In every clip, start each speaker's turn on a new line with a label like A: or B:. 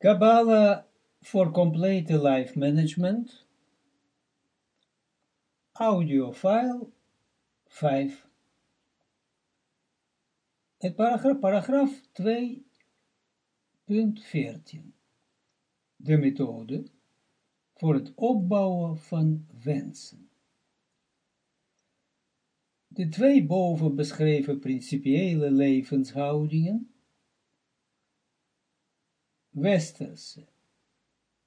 A: Kabbalah for Complete Life Management, audio file 5. Het paragraaf, paragraaf 2.14. De methode voor het opbouwen van wensen. De twee boven beschreven principiële levenshoudingen Westerse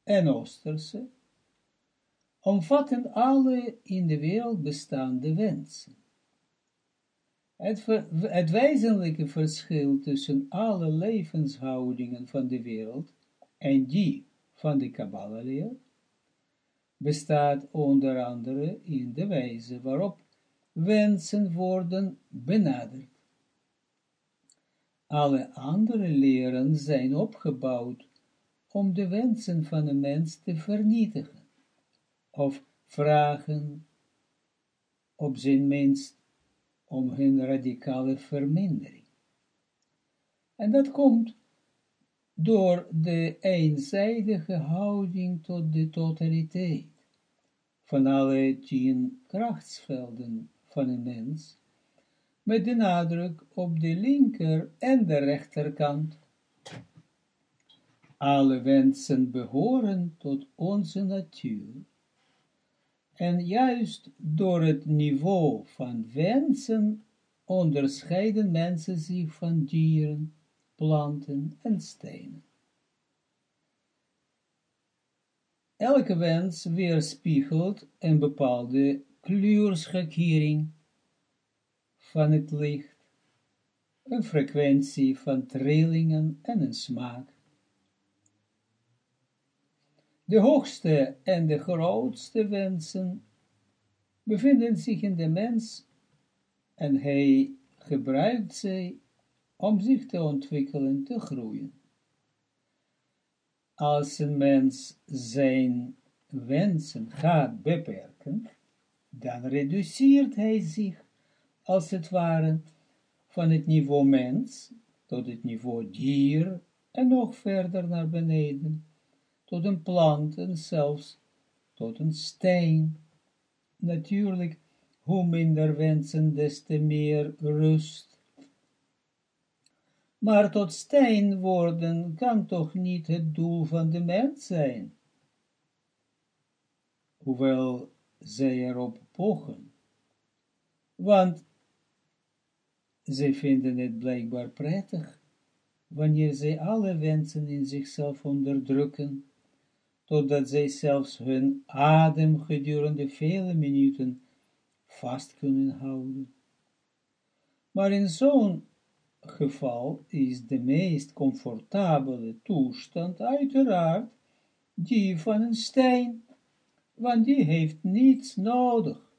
A: en Oosterse, omvatten alle in de wereld bestaande wensen. Het, het wezenlijke verschil tussen alle levenshoudingen van de wereld en die van de Kabbalah bestaat onder andere in de wijze waarop wensen worden benaderd. Alle andere leren zijn opgebouwd om de wensen van een mens te vernietigen, of vragen op zijn minst om hun radicale vermindering. En dat komt door de eenzijdige houding tot de totaliteit van alle tien krachtsvelden van een mens, met de nadruk op de linker en de rechterkant. Alle wensen behoren tot onze natuur. En juist door het niveau van wensen onderscheiden mensen zich van dieren, planten en stenen. Elke wens weerspiegelt een bepaalde kleurschakering van het licht, een frequentie van trillingen en een smaak. De hoogste en de grootste wensen bevinden zich in de mens en hij gebruikt ze om zich te ontwikkelen, te groeien. Als een mens zijn wensen gaat beperken, dan reduceert hij zich als het ware, van het niveau mens tot het niveau dier en nog verder naar beneden, tot een plant en zelfs tot een steen. Natuurlijk, hoe minder wensen, des te meer rust. Maar tot steen worden kan toch niet het doel van de mens zijn, hoewel zij erop pochen. Want zij vinden het blijkbaar prettig, wanneer zij alle wensen in zichzelf onderdrukken, totdat zij zelfs hun adem gedurende vele minuten vast kunnen houden. Maar in zo'n geval is de meest comfortabele toestand uiteraard die van een steen, want die heeft niets nodig.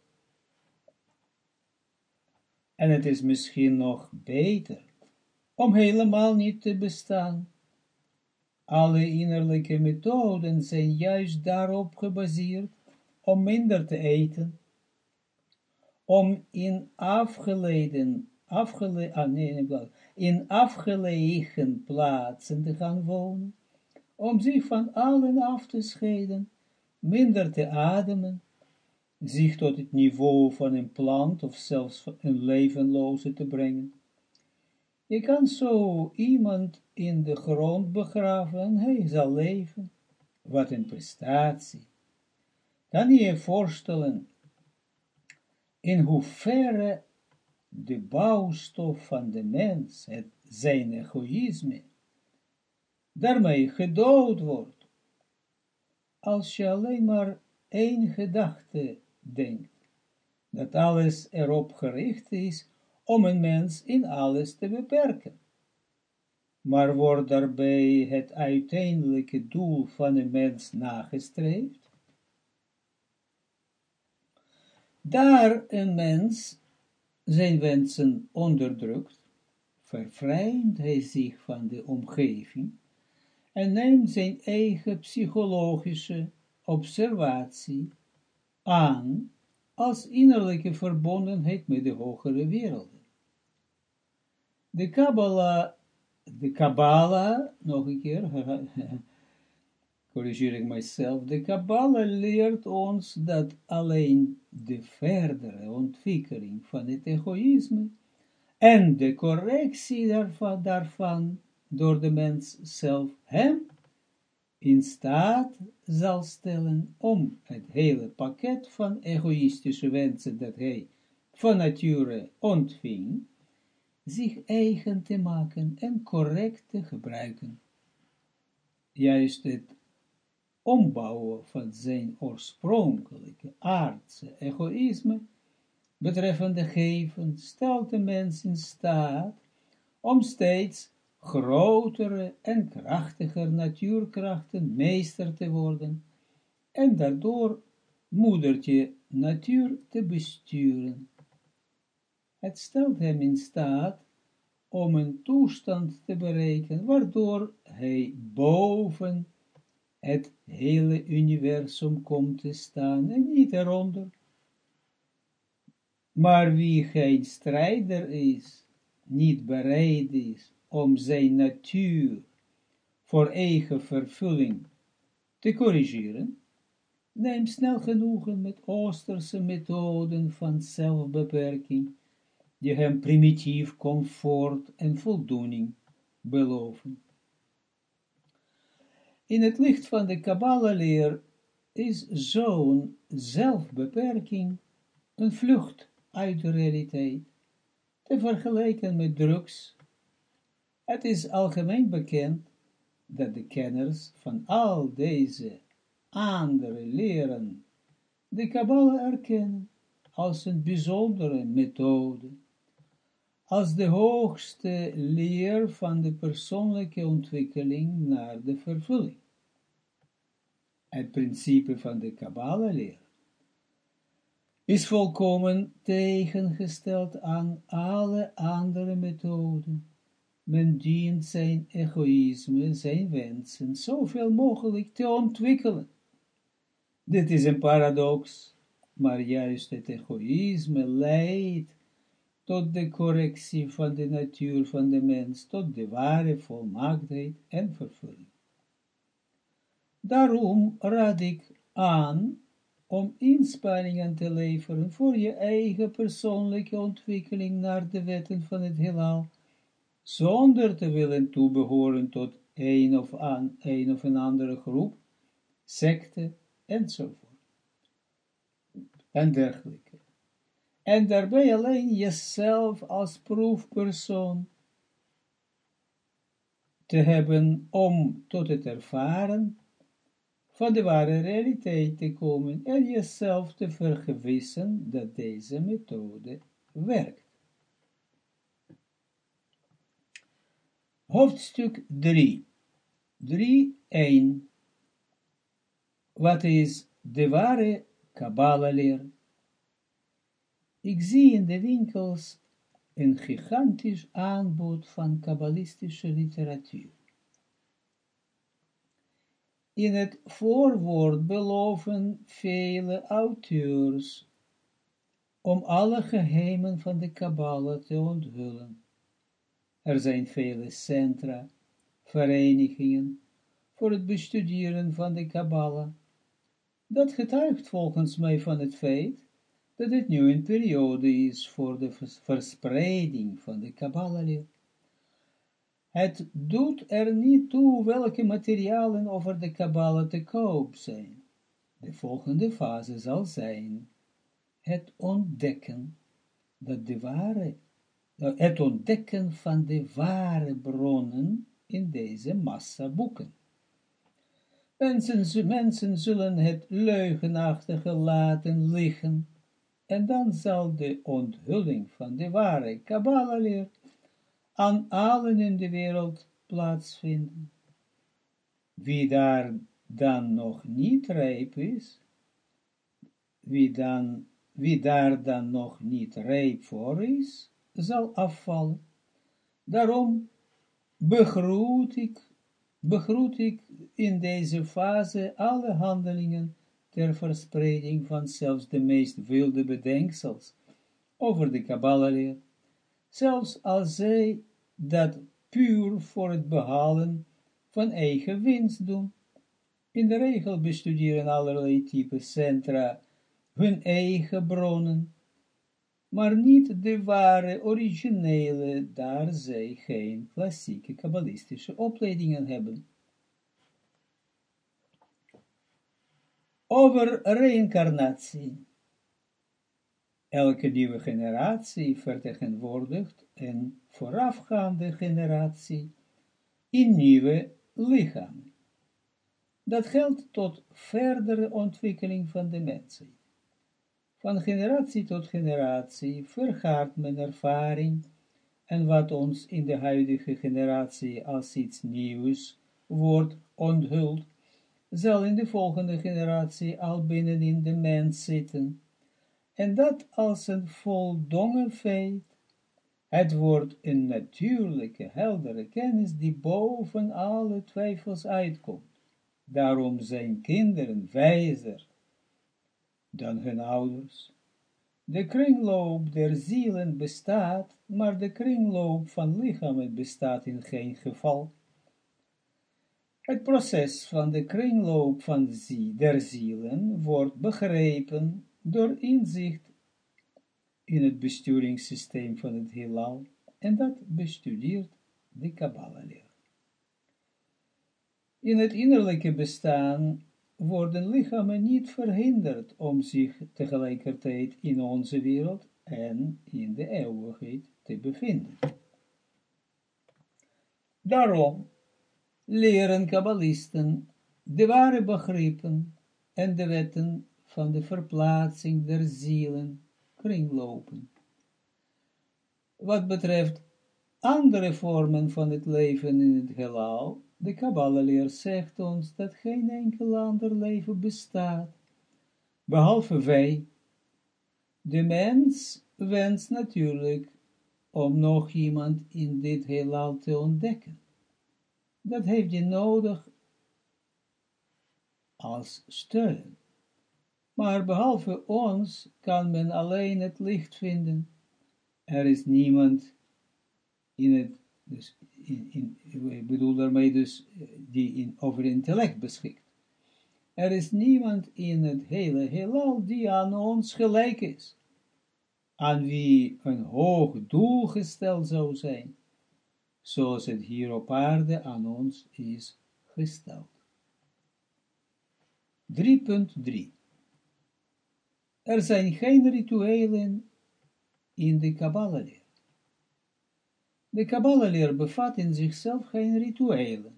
A: En het is misschien nog beter om helemaal niet te bestaan. Alle innerlijke methoden zijn juist daarop gebaseerd om minder te eten, om in ah, nee, in afgelegen plaatsen te gaan wonen, om zich van allen af te scheiden, minder te ademen, zich tot het niveau van een plant of zelfs een levenloze te brengen. Je kan zo iemand in de grond begraven en hij zal leven. Wat een prestatie. Kan je je voorstellen in hoeverre de bouwstof van de mens, het zijn egoïsme, daarmee gedood wordt. Als je alleen maar één gedachte denkt, dat alles erop gericht is om een mens in alles te beperken. Maar wordt daarbij het uiteindelijke doel van een mens nagestreefd? Daar een mens zijn wensen onderdrukt, vervreemdt hij zich van de omgeving en neemt zijn eigen psychologische observatie aan als innerlijke verbondenheid met de hogere werelden. De Kabbalah, de Kabbalah, nog een keer, corrigeer ik mijzelf, de Kabbalah leert ons dat alleen de verdere ontwikkeling van het egoïsme en de correctie daarvan, daarvan door de mens zelf hem in staat zal stellen om het hele pakket van egoïstische wensen dat hij van nature ontving, zich eigen te maken en correct te gebruiken. Juist het ombouwen van zijn oorspronkelijke aardse egoïsme betreffende geven stelt de mens in staat om steeds grotere en krachtiger natuurkrachten meester te worden en daardoor moedertje natuur te besturen. Het stelt hem in staat om een toestand te bereiken, waardoor hij boven het hele universum komt te staan en niet eronder. Maar wie geen strijder is, niet bereid is om zijn natuur voor eigen vervulling te corrigeren, neemt snel genoegen met oosterse methoden van zelfbeperking, die hem primitief comfort en voldoening beloven. In het licht van de Kabbalah-leer is zo'n zelfbeperking een vlucht uit de realiteit, te vergelijken met drugs. Het is algemeen bekend dat de kenners van al deze andere leren de Kabbalah erkennen als een bijzondere methode, als de hoogste leer van de persoonlijke ontwikkeling naar de vervulling. Het principe van de Kabbalah-leer is volkomen tegengesteld aan alle andere methoden. Men dient zijn egoïsme, zijn wensen, zoveel mogelijk te ontwikkelen. Dit is een paradox, maar juist het egoïsme leidt tot de correctie van de natuur van de mens, tot de ware volmaaktheid en vervulling. Daarom raad ik aan om inspanningen te leveren voor je eigen persoonlijke ontwikkeling naar de wetten van het heelal, zonder te willen toebehoren tot een of, aan, een of een andere groep, secte, enzovoort. En dergelijke. En daarbij alleen jezelf als proefpersoon te hebben om tot het ervaren van de ware realiteit te komen en jezelf te vergewissen dat deze methode werkt. Hoofdstuk 3 3.1 Wat is de ware Kabbalah-leer? Ik zie in de winkels een gigantisch aanbod van kabbalistische literatuur. In het voorwoord beloven vele auteurs om alle geheimen van de Kabbalah te onthullen. Er zijn vele centra, verenigingen, voor het bestuderen van de Kabbalah. Dat getuigt volgens mij van het feit dat het nu een periode is voor de verspreiding van de Kabbalah het doet er niet toe welke materialen over de Kabbalah te koop zijn. De volgende fase zal zijn het ontdekken dat de ware, het ontdekken van de ware bronnen in deze massa boeken. Mensen, mensen zullen het leugenachtige laten liggen, en dan zal de onthulling van de ware Kabbalah leer aan allen in de wereld plaatsvinden. Wie daar dan nog niet rijp is, wie, dan, wie daar dan nog niet rijp voor is, zal afvallen. Daarom begroet ik, begroet ik in deze fase alle handelingen ter verspreiding van zelfs de meest wilde bedenksels over de Kabbalah zelfs als zij dat puur voor het behalen van eigen winst doen. In de regel bestuderen allerlei type centra hun eigen bronnen, maar niet de ware, originele, daar zij geen klassieke kabbalistische opleidingen hebben. Over reïncarnatie. Elke nieuwe generatie vertegenwoordigt een voorafgaande generatie in nieuwe lichamen. Dat geldt tot verdere ontwikkeling van de mensheid. Van generatie tot generatie vergaart men ervaring en wat ons in de huidige generatie als iets nieuws wordt onthuld, zal in de volgende generatie al binnenin de mens zitten, en dat als een voldongen feit. Het wordt een natuurlijke, heldere kennis die boven alle twijfels uitkomt. Daarom zijn kinderen wijzer dan hun ouders. De kringloop der zielen bestaat, maar de kringloop van lichamen bestaat in geen geval. Het proces van de kringloop van zie, der zielen wordt begrepen door inzicht in het besturingssysteem van het heelal, en dat bestudeert de Kabbalah-leer. In het innerlijke bestaan worden lichamen niet verhinderd om zich tegelijkertijd in onze wereld en in de eeuwigheid te bevinden. Daarom leren kabbalisten de ware begrippen en de wetten van de verplaatsing der zielen kringlopen. Wat betreft andere vormen van het leven in het heelal, de Kabbalah-leer zegt ons dat geen enkel ander leven bestaat, behalve wij. De mens wenst natuurlijk om nog iemand in dit heelal te ontdekken. Dat heeft je nodig als steun. Maar behalve ons kan men alleen het licht vinden. Er is niemand in het, dus in, in, ik bedoel daarmee dus, die in, over intellect beschikt. Er is niemand in het hele heelal die aan ons gelijk is, aan wie een hoog doel gesteld zou zijn, zoals het hier op aarde aan ons is gesteld. 3.3 Er zijn geen rituelen in de Kabbalah de Kabbalah-leer bevat in zichzelf geen rituelen,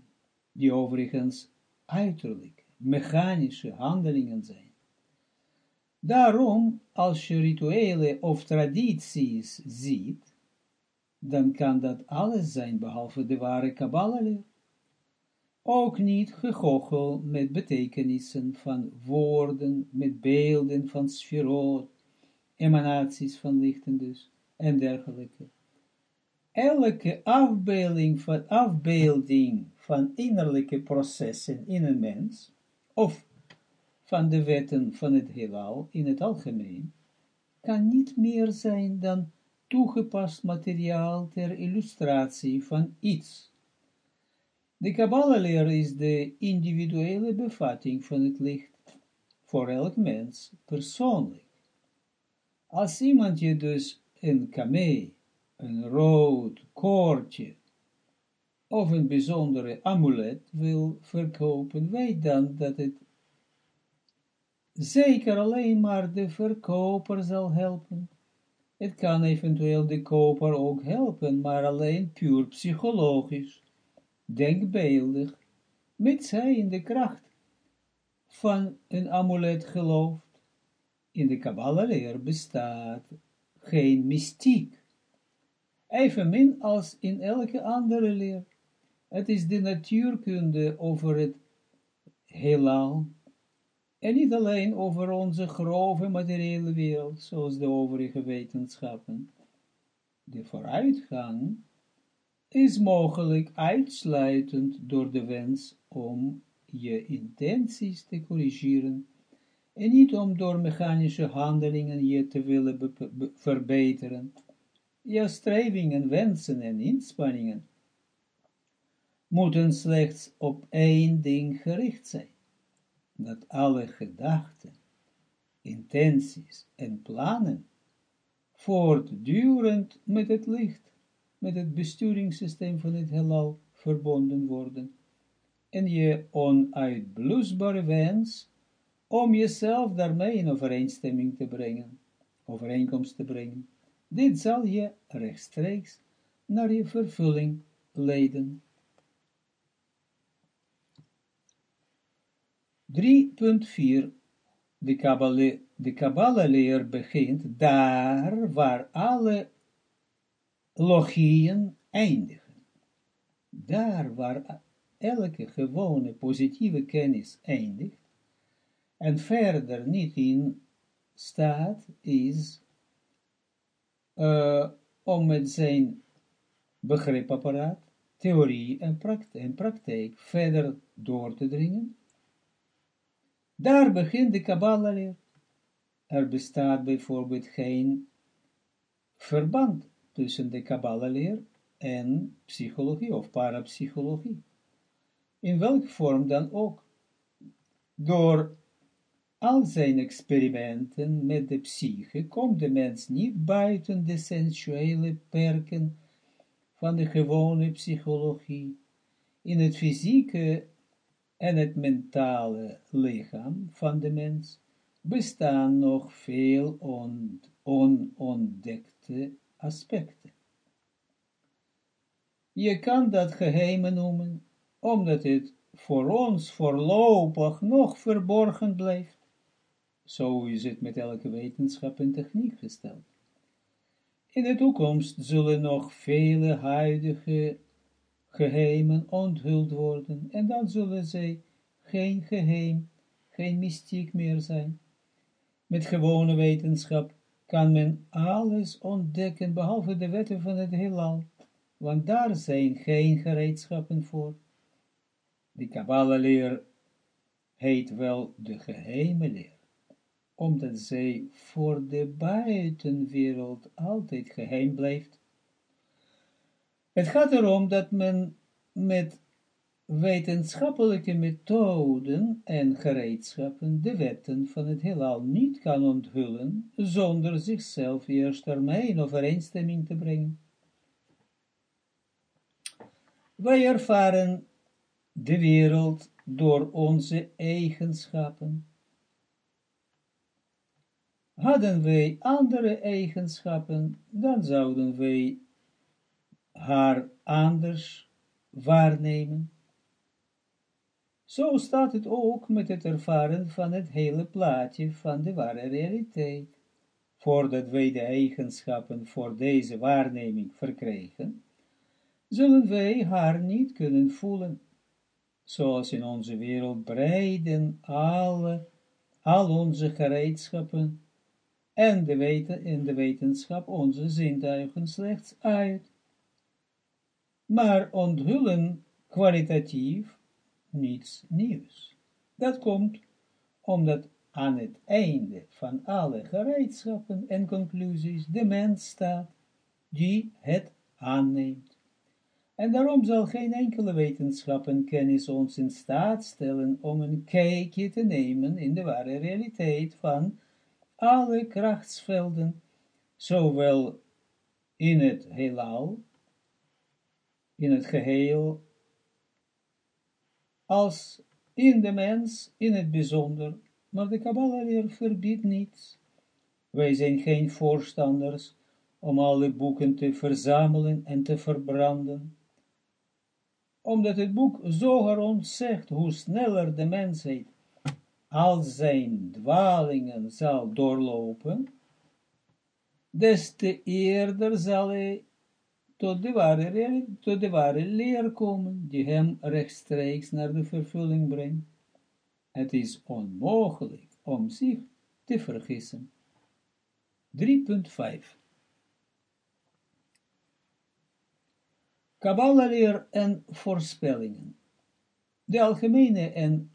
A: die overigens uiterlijk, mechanische handelingen zijn. Daarom, als je rituelen of tradities ziet, dan kan dat alles zijn, behalve de ware Kabbalah-leer. Ook niet gegochel met betekenissen van woorden, met beelden van sferot, emanaties van lichten dus, en dergelijke elke afbeelding van, afbeelding van innerlijke processen in een mens, of van de wetten van het heelal in het algemeen, kan niet meer zijn dan toegepast materiaal ter illustratie van iets. De Kabbalah-leer is de individuele bevatting van het licht, voor elk mens persoonlijk. Als iemand je dus een kamee een rood koordje of een bijzondere amulet wil verkopen, weet dan dat het zeker alleen maar de verkoper zal helpen. Het kan eventueel de koper ook helpen, maar alleen puur psychologisch, denkbeeldig, met zij in de kracht van een amulet gelooft. In de Kabbalah-leer bestaat geen mystiek evenmin als in elke andere leer. Het is de natuurkunde over het heelal, en niet alleen over onze grove materiële wereld, zoals de overige wetenschappen. De vooruitgang is mogelijk uitsluitend door de wens om je intenties te corrigeren, en niet om door mechanische handelingen je te willen verbeteren, je strevingen, wensen en inspanningen moeten slechts op één ding gericht zijn, dat alle gedachten, intenties en plannen voortdurend met het licht, met het besturingssysteem van het heelal verbonden worden, en je onuitblusbare wens om jezelf daarmee in overeenstemming te brengen, overeenkomst te brengen. Dit zal je rechtstreeks naar je vervulling leiden. 3.4 De Kabbalah, de Kabbalah leer begint daar waar alle logieën eindigen. Daar waar elke gewone positieve kennis eindigt, en verder niet in staat is uh, om met zijn begripapparaat, theorie en praktijk, en praktijk verder door te dringen. Daar begint de Kabbalah. Er bestaat bijvoorbeeld geen verband tussen de Kabbalah en psychologie of parapsychologie. In welke vorm dan ook. Door al zijn experimenten met de psyche komt de mens niet buiten de sensuele perken van de gewone psychologie. In het fysieke en het mentale lichaam van de mens bestaan nog veel onontdekte aspecten. Je kan dat geheime noemen, omdat het voor ons voorlopig nog verborgen blijft. Zo is het met elke wetenschap en techniek gesteld. In de toekomst zullen nog vele huidige geheimen onthuld worden, en dan zullen zij geen geheim, geen mystiek meer zijn. Met gewone wetenschap kan men alles ontdekken, behalve de wetten van het heelal, want daar zijn geen gereedschappen voor. De Kabbalah-leer heet wel de geheime leer omdat zij voor de buitenwereld altijd geheim blijft. Het gaat erom dat men met wetenschappelijke methoden en gereedschappen de wetten van het heelal niet kan onthullen, zonder zichzelf eerst ermee in overeenstemming te brengen. Wij ervaren de wereld door onze eigenschappen, Hadden wij andere eigenschappen, dan zouden wij haar anders waarnemen. Zo staat het ook met het ervaren van het hele plaatje van de ware realiteit. Voordat wij de eigenschappen voor deze waarneming verkrijgen, zullen wij haar niet kunnen voelen. Zoals in onze wereld breiden alle, al onze gereedschappen en de weten in de wetenschap onze zintuigen slechts uit. Maar onthullen kwalitatief niets nieuws. Dat komt omdat aan het einde van alle gereedschappen en conclusies de mens staat, die het aanneemt. En daarom zal geen enkele wetenschap en kennis ons in staat stellen om een kijkje te nemen in de ware realiteit van alle krachtsvelden, zowel in het heelal, in het geheel, als in de mens in het bijzonder, maar de Kabbalah leer verbiedt niets. Wij zijn geen voorstanders om alle boeken te verzamelen en te verbranden, omdat het boek Zoger ons zegt hoe sneller de mensheid al zijn dwalingen zal doorlopen, des te eerder zal hij tot de ware, leer komen, die hem rechtstreeks naar de vervulling brengt. Het is onmogelijk om zich te vergissen. 3.5 Kabbalah en voorspellingen. De algemene en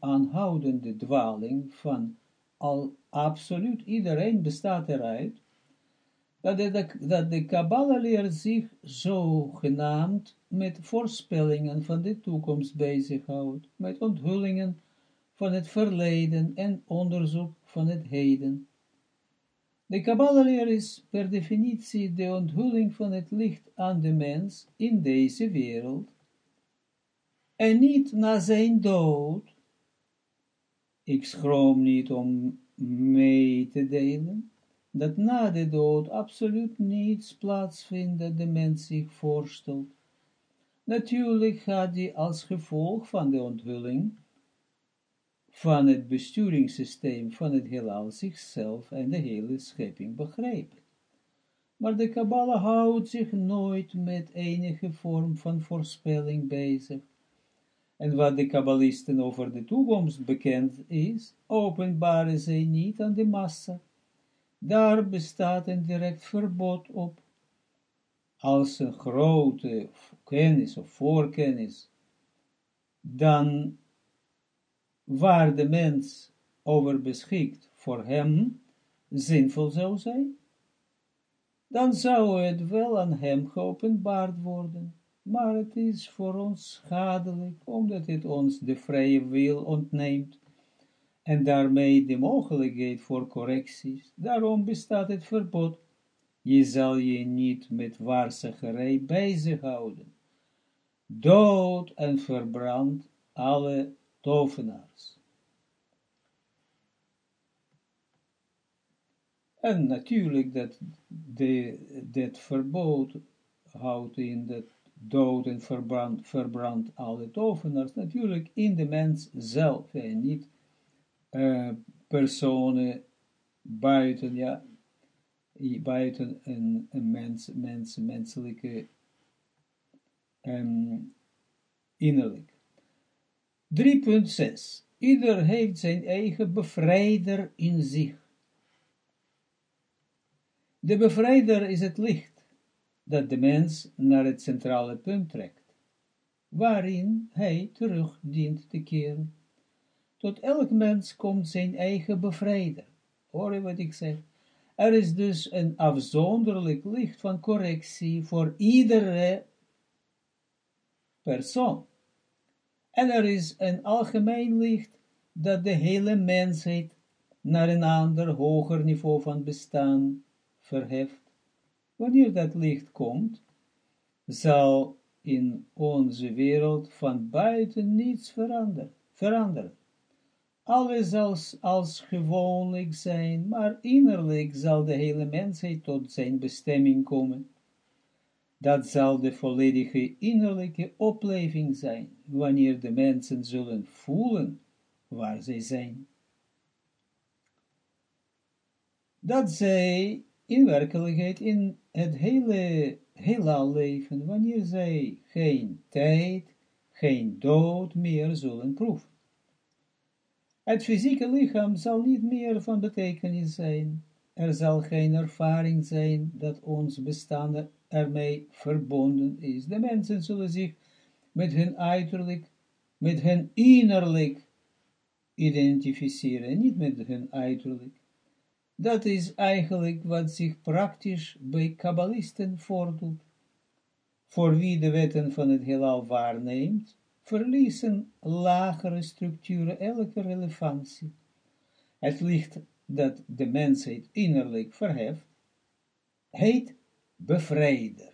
A: aanhoudende dwaling van al absoluut iedereen bestaat eruit, dat de, dat de Kabbalah-leer zich zogenaamd met voorspellingen van de toekomst bezighoudt, met onthullingen van het verleden en onderzoek van het heden. De Kabbalah is per definitie de onthulling van het licht aan de mens in deze wereld, en niet na zijn dood. Ik schroom niet om mee te delen, dat na de dood absoluut niets plaatsvindt dat de mens zich voorstelt. Natuurlijk gaat die als gevolg van de onthulling van het besturingssysteem van het heelal zichzelf en de hele schepping begrijpen. Maar de Kabbalah houdt zich nooit met enige vorm van voorspelling bezig. En wat de Kabbalisten over de toekomst bekend is, openbaren zij niet aan de massa. Daar bestaat een direct verbod op. Als een grote kennis of voorkennis, dan waar de mens over beschikt voor hem zinvol zou zijn, dan zou het wel aan hem geopenbaard worden, maar het is voor ons schadelijk, omdat het ons de vrije wil ontneemt, en daarmee de mogelijkheid voor correcties. Daarom bestaat het verbod. Je zal je niet met waarzeggerij bezighouden. Dood en verbrand alle tovenaars. En natuurlijk dat dit verbod houdt in dat dood en verbrand, verbrand alle tovenaars, natuurlijk in de mens zelf, en niet uh, personen buiten, ja, buiten een, een mens, mens, menselijke um, innerlijk. 3.6 Ieder heeft zijn eigen bevrijder in zich. De bevrijder is het licht, dat de mens naar het centrale punt trekt, waarin hij terug dient te keren. Tot elk mens komt zijn eigen bevrijder. Hoor je wat ik zeg? Er is dus een afzonderlijk licht van correctie voor iedere persoon. En er is een algemeen licht dat de hele mensheid naar een ander, hoger niveau van bestaan verheft. Wanneer dat licht komt, zal in onze wereld van buiten niets veranderen. veranderen. Alles als, als gewoonlijk zijn, maar innerlijk zal de hele mensheid tot zijn bestemming komen. Dat zal de volledige innerlijke opleving zijn, wanneer de mensen zullen voelen waar zij zijn. Dat zij in werkelijkheid in het hele heelal leven, wanneer zij geen tijd, geen dood meer zullen proeven. Het fysieke lichaam zal niet meer van betekenis zijn. Er zal geen ervaring zijn dat ons bestaan ermee verbonden is. De mensen zullen zich met hun uiterlijk, met hun innerlijk identificeren, niet met hun uiterlijk. Dat is eigenlijk wat zich praktisch bij kabbalisten voordoet. Voor wie de wetten van het heelal waarneemt, verliezen lagere structuren elke relevantie. Het licht dat de mensheid innerlijk verheft, heet bevrijder.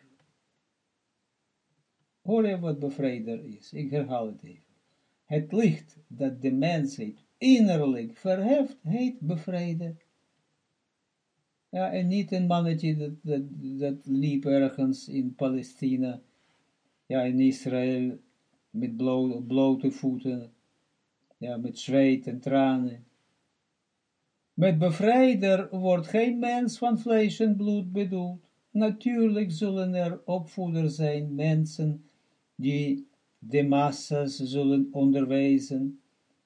A: Hoor je wat bevrijder is? Ik herhaal het even. Het licht dat de mensheid innerlijk verheft, heet bevrijder. Ja, en niet een mannetje dat, dat, liep ergens in Palestina, ja, in Israël, met blote voeten, ja, met zweet en tranen. Met bevrijder wordt geen mens van vlees en bloed bedoeld. Natuurlijk zullen er opvoeders zijn, mensen, die de massa's zullen onderwijzen,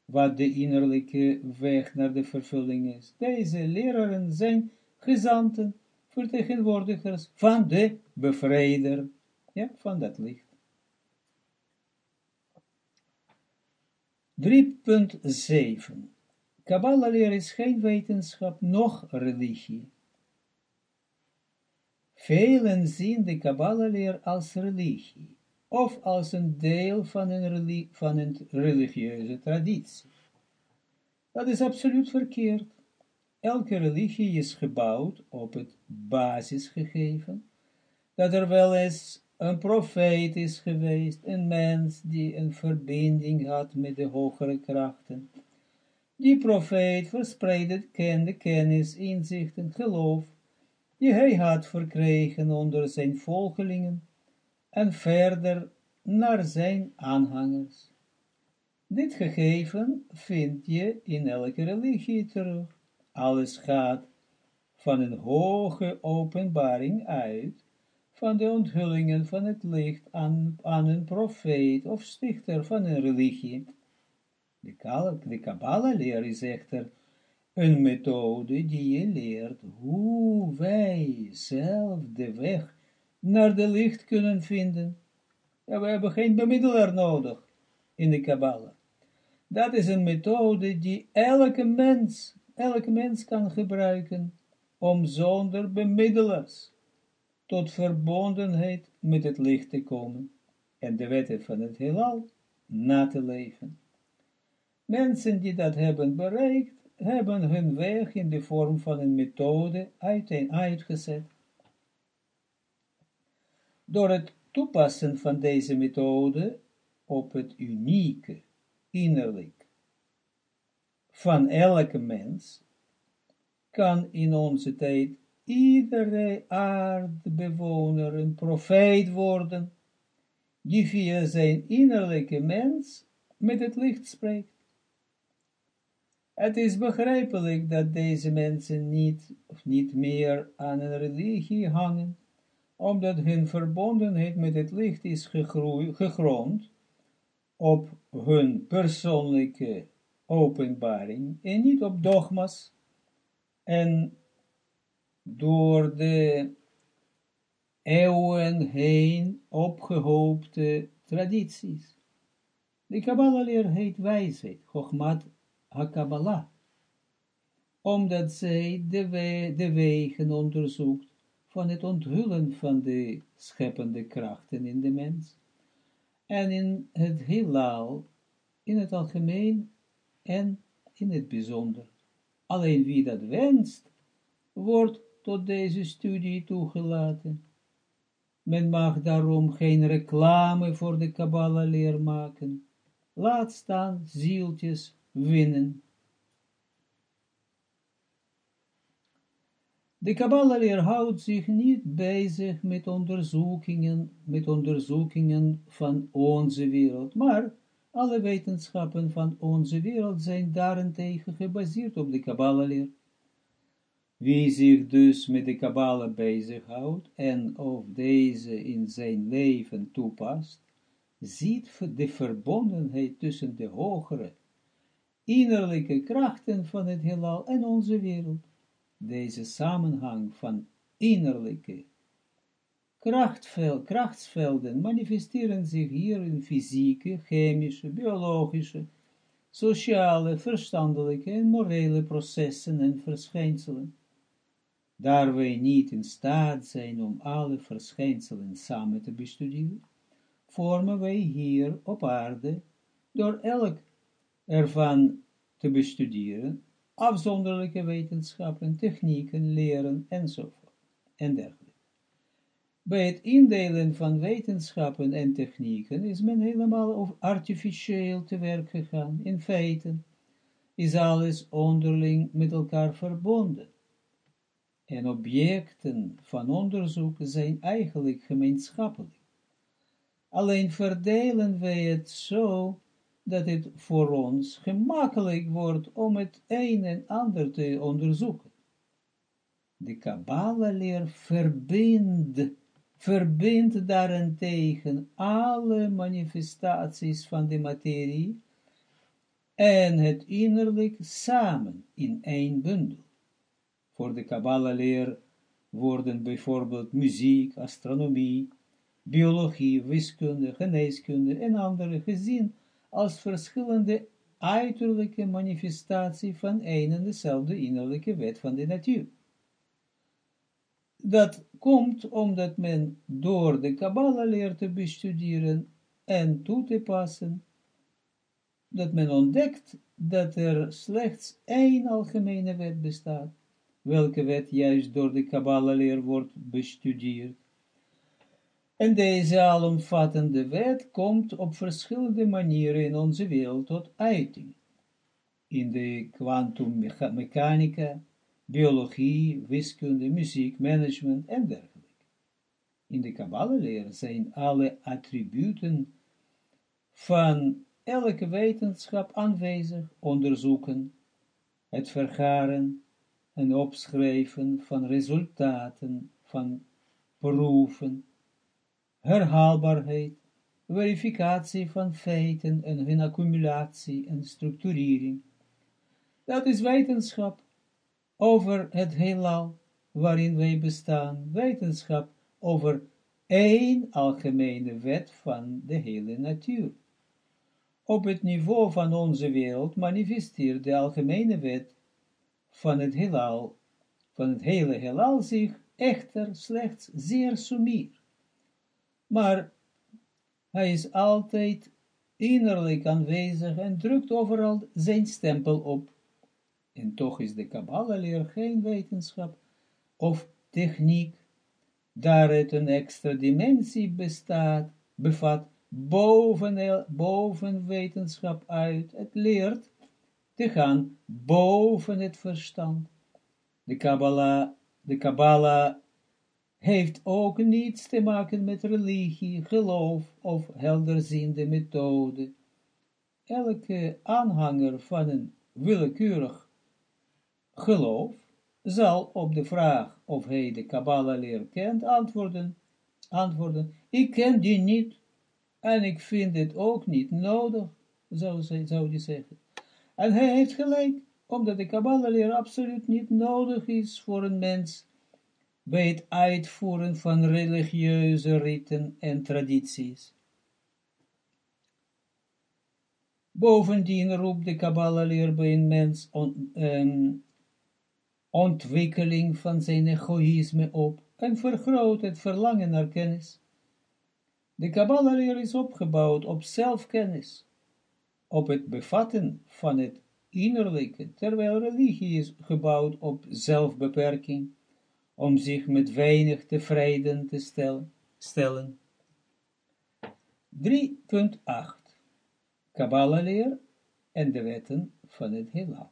A: wat de innerlijke weg naar de vervulling is. Deze leraren zijn gezanten, vertegenwoordigers van de bevrijder, ja, van dat licht. 3.7 Kabbalah leer is geen wetenschap, noch religie. Velen zien de Kabbalah leer als religie, of als een deel van een, van een religieuze traditie. Dat is absoluut verkeerd. Elke religie is gebouwd op het basisgegeven, dat er wel eens een profeet is geweest, een mens die een verbinding had met de hogere krachten. Die profeet verspreidde kende kennis, inzichten, geloof, die hij had verkregen onder zijn volgelingen, en verder naar zijn aanhangers. Dit gegeven vind je in elke religie terug. Alles gaat van een hoge openbaring uit, van de onthullingen van het licht aan, een profeet of stichter van een religie. De Kabbalah-leer is echter een methode die je leert hoe wij zelf de weg naar de licht kunnen vinden. Ja, we hebben geen bemiddelaar nodig in de Kabbalah. Dat is een methode die elke mens, elke mens kan gebruiken om zonder bemiddelaars tot verbondenheid met het licht te komen en de wetten van het heelal na te leven. Mensen die dat hebben bereikt, hebben hun weg in de vorm van een methode uiteen uitgezet. Door het toepassen van deze methode op het unieke, innerlijk, van elke mens, kan in onze tijd iedere aardbewoner een profeet worden, die via zijn innerlijke mens met het licht spreekt. Het is begrijpelijk dat deze mensen niet, of niet meer aan een religie hangen, omdat hun verbondenheid met het licht is gegrond op hun persoonlijke openbaring en niet op dogma's en door de eeuwen heen opgehoopte tradities. De Kabbalah-leer heet wijsheid, Chochmat HaKabbalah, omdat zij de, de wegen onderzoekt van het onthullen van de scheppende krachten in de mens, en in het heelal, in het algemeen en in het bijzonder. Alleen wie dat wenst, wordt tot deze studie toegelaten. Men mag daarom geen reclame voor de Kabbalah-leer maken. Laat staan zieltjes winnen. De Kabbalah-leer houdt zich niet bezig met onderzoekingen, met onderzoekingen van onze wereld, maar alle wetenschappen van onze wereld zijn daarentegen gebaseerd op de Kabbalah-leer. Wie zich dus met de Kabbalah bezighoudt en of deze in zijn leven toepast, ziet de verbondenheid tussen de hogere, innerlijke krachten van het heelal en onze wereld. Deze samenhang van innerlijke krachtveld, krachtsvelden manifesteren zich hier in fysieke, chemische, biologische, sociale, verstandelijke en morele processen en verschijnselen. Daar wij niet in staat zijn om alle verschijnselen samen te bestuderen, vormen wij hier op aarde, door elk ervan te bestuderen, afzonderlijke wetenschappen, technieken, leren, enzovoort, en dergelijke. Bij het indelen van wetenschappen en technieken is men helemaal artificieel te werk gegaan. In feite is alles onderling met elkaar verbonden. En objecten van onderzoek zijn eigenlijk gemeenschappelijk. Alleen verdelen wij het zo, dat het voor ons gemakkelijk wordt om het een en ander te onderzoeken. De Kabbalah-leer verbindt verbindt daarentegen alle manifestaties van de materie en het innerlijk samen in één bundel. Voor de Kabbalah-leer worden bijvoorbeeld muziek, astronomie, biologie, wiskunde, geneeskunde en andere gezien als verschillende uiterlijke manifestatie van een en dezelfde innerlijke wet van de natuur. Dat komt omdat men door de Kabbalah leert te bestuderen en toe te passen, dat men ontdekt dat er slechts één algemene wet bestaat, welke wet juist door de Kabbalah-leer wordt bestudeerd. En deze alomvattende wet komt op verschillende manieren in onze wereld tot uiting. In de kwantummechanica, biologie, wiskunde, muziek, management en dergelijke. In de Kabbalah-leer zijn alle attributen van elke wetenschap aanwezig, onderzoeken, het vergaren en opschrijven van resultaten, van proeven, herhaalbaarheid, verificatie van feiten en hun accumulatie en structurering. Dat is wetenschap over het heelal waarin wij bestaan, wetenschap over één algemene wet van de hele natuur. Op het niveau van onze wereld manifesteert de algemene wet van het heelal, van het hele heelal zich echter slechts zeer sumier. Maar hij is altijd innerlijk aanwezig en drukt overal zijn stempel op. En toch is de Kabbalah-leer geen wetenschap of techniek, daar het een extra dimensie bestaat, bevat, boven, wetenschap uit. Het leert te gaan boven het verstand. De Kabbalah, de Kabbalah heeft ook niets te maken met religie, geloof of helderziende methode. Elke aanhanger van een willekeurig geloof zal op de vraag of hij de Kabbalah leer kent antwoorden, antwoorden, ik ken die niet en ik vind het ook niet nodig, zou, zou die zeggen. En hij heeft gelijk, omdat de Kabbalah leer absoluut niet nodig is voor een mens bij het uitvoeren van religieuze riten en tradities. Bovendien roept de Kabbalah-leer bij een mens on, um, ontwikkeling van zijn egoïsme op en vergroot het verlangen naar kennis. De Kabbalah-leer is opgebouwd op zelfkennis, op het bevatten van het innerlijke, terwijl religie is gebouwd op zelfbeperking om zich met weinig tevreden te stellen. 3.8 Kabbalah-leer en de wetten van het heelal.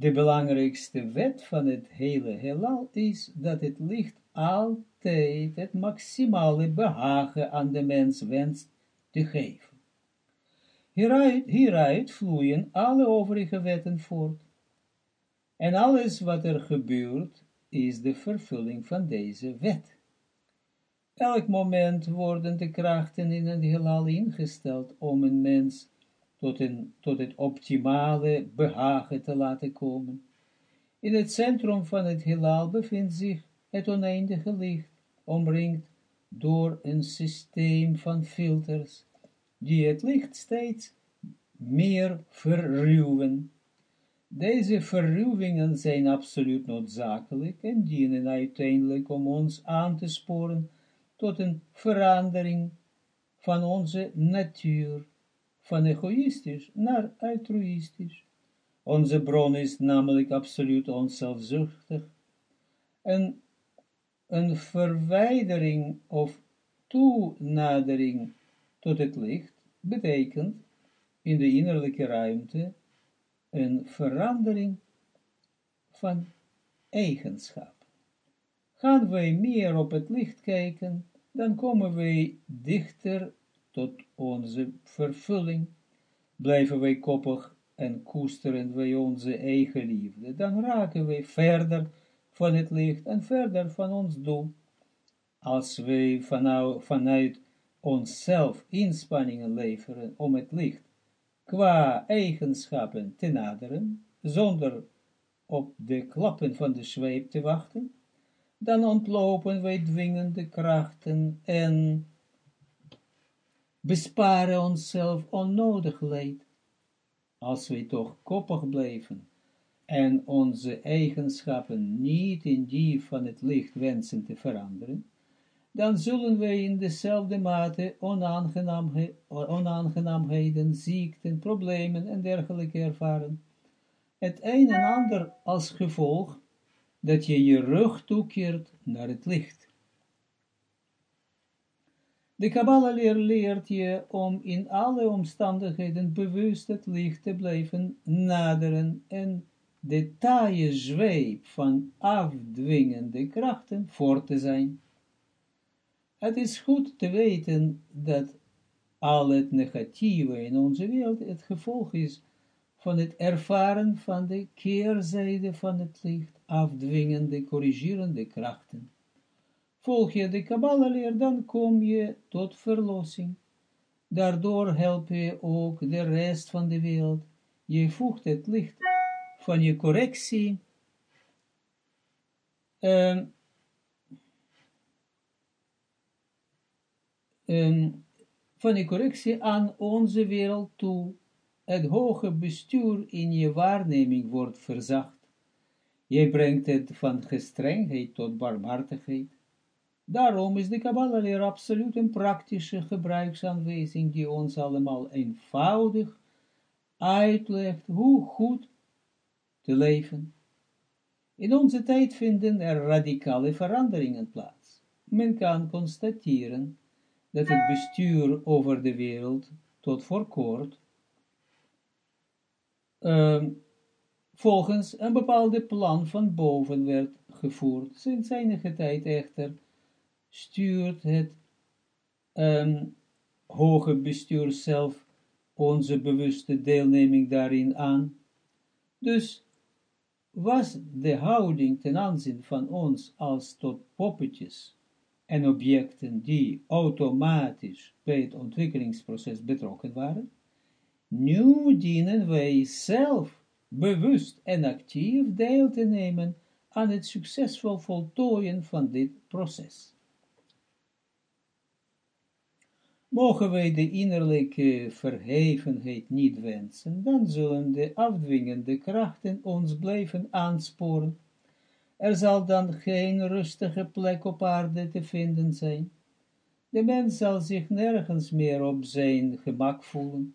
A: De belangrijkste wet van het hele heelal is dat het licht altijd het maximale behagen aan de mens wenst te geven. Hieruit, vloeien alle overige wetten voort. En alles wat er gebeurt, is de vervulling van deze wet. Elk moment worden de krachten in het heelal ingesteld om een mens tot, tot het optimale behagen te laten komen. In het centrum van het heelal bevindt zich het oneindige licht, omringd door een systeem van filters, die het licht steeds meer verruwen. Deze verruwingen zijn absoluut noodzakelijk en dienen uiteindelijk om ons aan te sporen tot een verandering van onze natuur, van egoïstisch naar altruïstisch. Onze bron is namelijk absoluut onzelfzuchtig. En een verwijdering of toenadering tot het licht betekent in de innerlijke ruimte een verandering van eigenschap. Gaan wij meer op het licht kijken, dan komen wij dichter tot onze vervulling. Blijven wij koppig en koesteren wij onze eigen liefde, dan raken wij verder van het licht en verder van ons doel. Als wij vanuit, onszelf inspanningen leveren om het licht qua eigenschappen te naderen, zonder op de klappen van de zweep te wachten, dan ontlopen wij dwingende krachten en besparen onszelf onnodig leed. Als wij toch koppig blijven en onze eigenschappen niet in die van het licht wensen te veranderen, dan zullen wij in dezelfde mate onaangenaamheden, ziekten, problemen en dergelijke ervaren. Het een en ander als gevolg dat je je rug toekeert naar het licht. De Kabbalah leer leert je om in alle omstandigheden bewust het licht te blijven naderen en de taaie zweep van afdwingende krachten voor te zijn. Het is goed te weten dat al het negatieve in onze wereld het gevolg is van het ervaren van de keerzijde van het licht, afdwingende, corrigerende krachten. Volg je de Kabbalah-leer, dan kom je tot verlossing. Daardoor help je ook de rest van de wereld. Je voegt het licht van je correctie um, um, van je correctie aan onze wereld toe. Het hoge bestuur in je waarneming wordt verzacht. Je brengt het van gestrengheid tot barmhartigheid. Daarom is de Kabbalah absoluut een praktische gebruiksaanwijzing die ons allemaal eenvoudig uitlegt hoe goed te leven. In onze tijd vinden er radicale veranderingen plaats. Men kan constateren dat het bestuur over de wereld tot voor kort uh, volgens een bepaalde plan van boven werd gevoerd. Sinds enige tijd echter stuurt het um, hoge bestuur zelf onze bewuste deelneming daarin aan. Dus was de houding ten aanzien van ons als tot poppetjes en objecten die automatisch bij het ontwikkelingsproces betrokken waren, nu dienen wij zelf bewust en actief deel te nemen aan het succesvol voltooien van dit proces. Mogen wij de innerlijke verhevenheid niet wensen, dan zullen de afdwingende krachten ons blijven aansporen. Er zal dan geen rustige plek op aarde te vinden zijn. De mens zal zich nergens meer op zijn gemak voelen.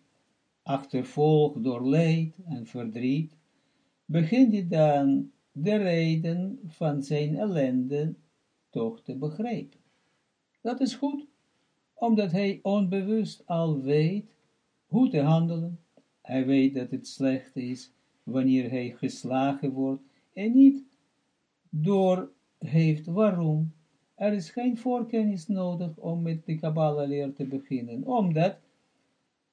A: Achtervolgd door leed en verdriet, begint hij dan de reden van zijn ellende toch te begrijpen. Dat is goed omdat hij onbewust al weet hoe te handelen. Hij weet dat het slecht is wanneer hij geslagen wordt en niet door heeft waarom. Er is geen voorkennis nodig om met de Kabbalah leer te beginnen, omdat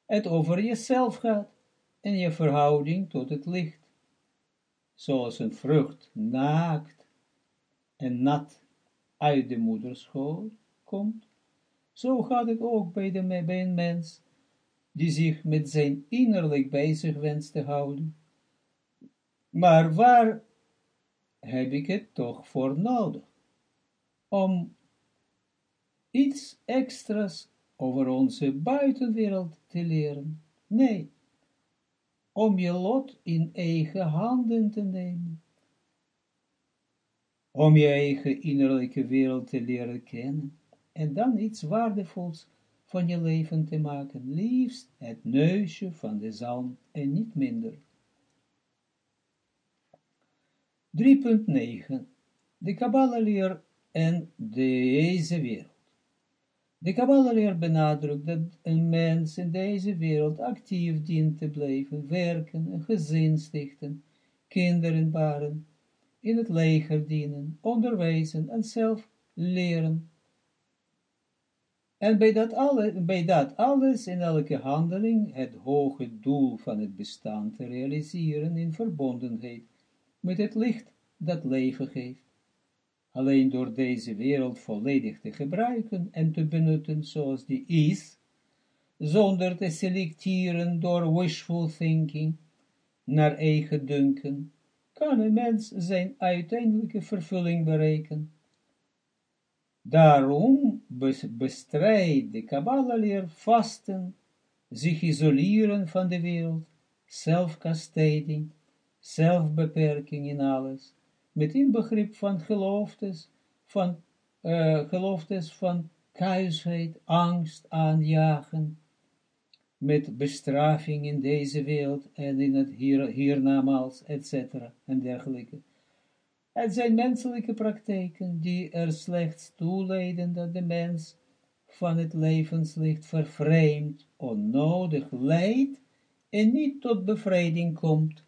A: het over jezelf gaat en je verhouding tot het licht. Zoals een vrucht naakt en nat uit de moederschoot komt, zo gaat het ook bij, de, bij een mens, die zich met zijn innerlijk bezig wenst te houden. Maar waar heb ik het toch voor nodig? Om iets extra's over onze buitenwereld te leren? Nee, om je lot in eigen handen te nemen. Om je eigen innerlijke wereld te leren kennen en dan iets waardevols van je leven te maken, liefst het neusje van de zalm en niet minder. 3.9 De Kabbalah-leer en deze wereld. De Kabbalah-leer benadrukt dat een mens in deze wereld actief dient te blijven, werken, een gezin stichten, kinderen baren, in het leger dienen, onderwijzen en zelf leren, en bij dat, alle, bij dat alles in elke handeling het hoge doel van het bestaan te realiseren in verbondenheid met het licht dat leven geeft. Alleen door deze wereld volledig te gebruiken en te benutten zoals die is, zonder te selecteren door wishful thinking naar eigen dunken, kan een mens zijn uiteindelijke vervulling bereiken Daarom bestrijdt de Kabbalah-leer vasten, zich isoleren van de wereld, zelfkastijding, zelfbeperking in alles, met inbegrip van geloftes, van uh, geloftes van kuisheid, angst aanjagen, met bestraffing in deze wereld en in het hier, hiernamaals, etc. en dergelijke. Het zijn menselijke praktijken die er slechts toeleiden dat de mens van het levenslicht vervreemd, onnodig leidt en niet tot bevrijding komt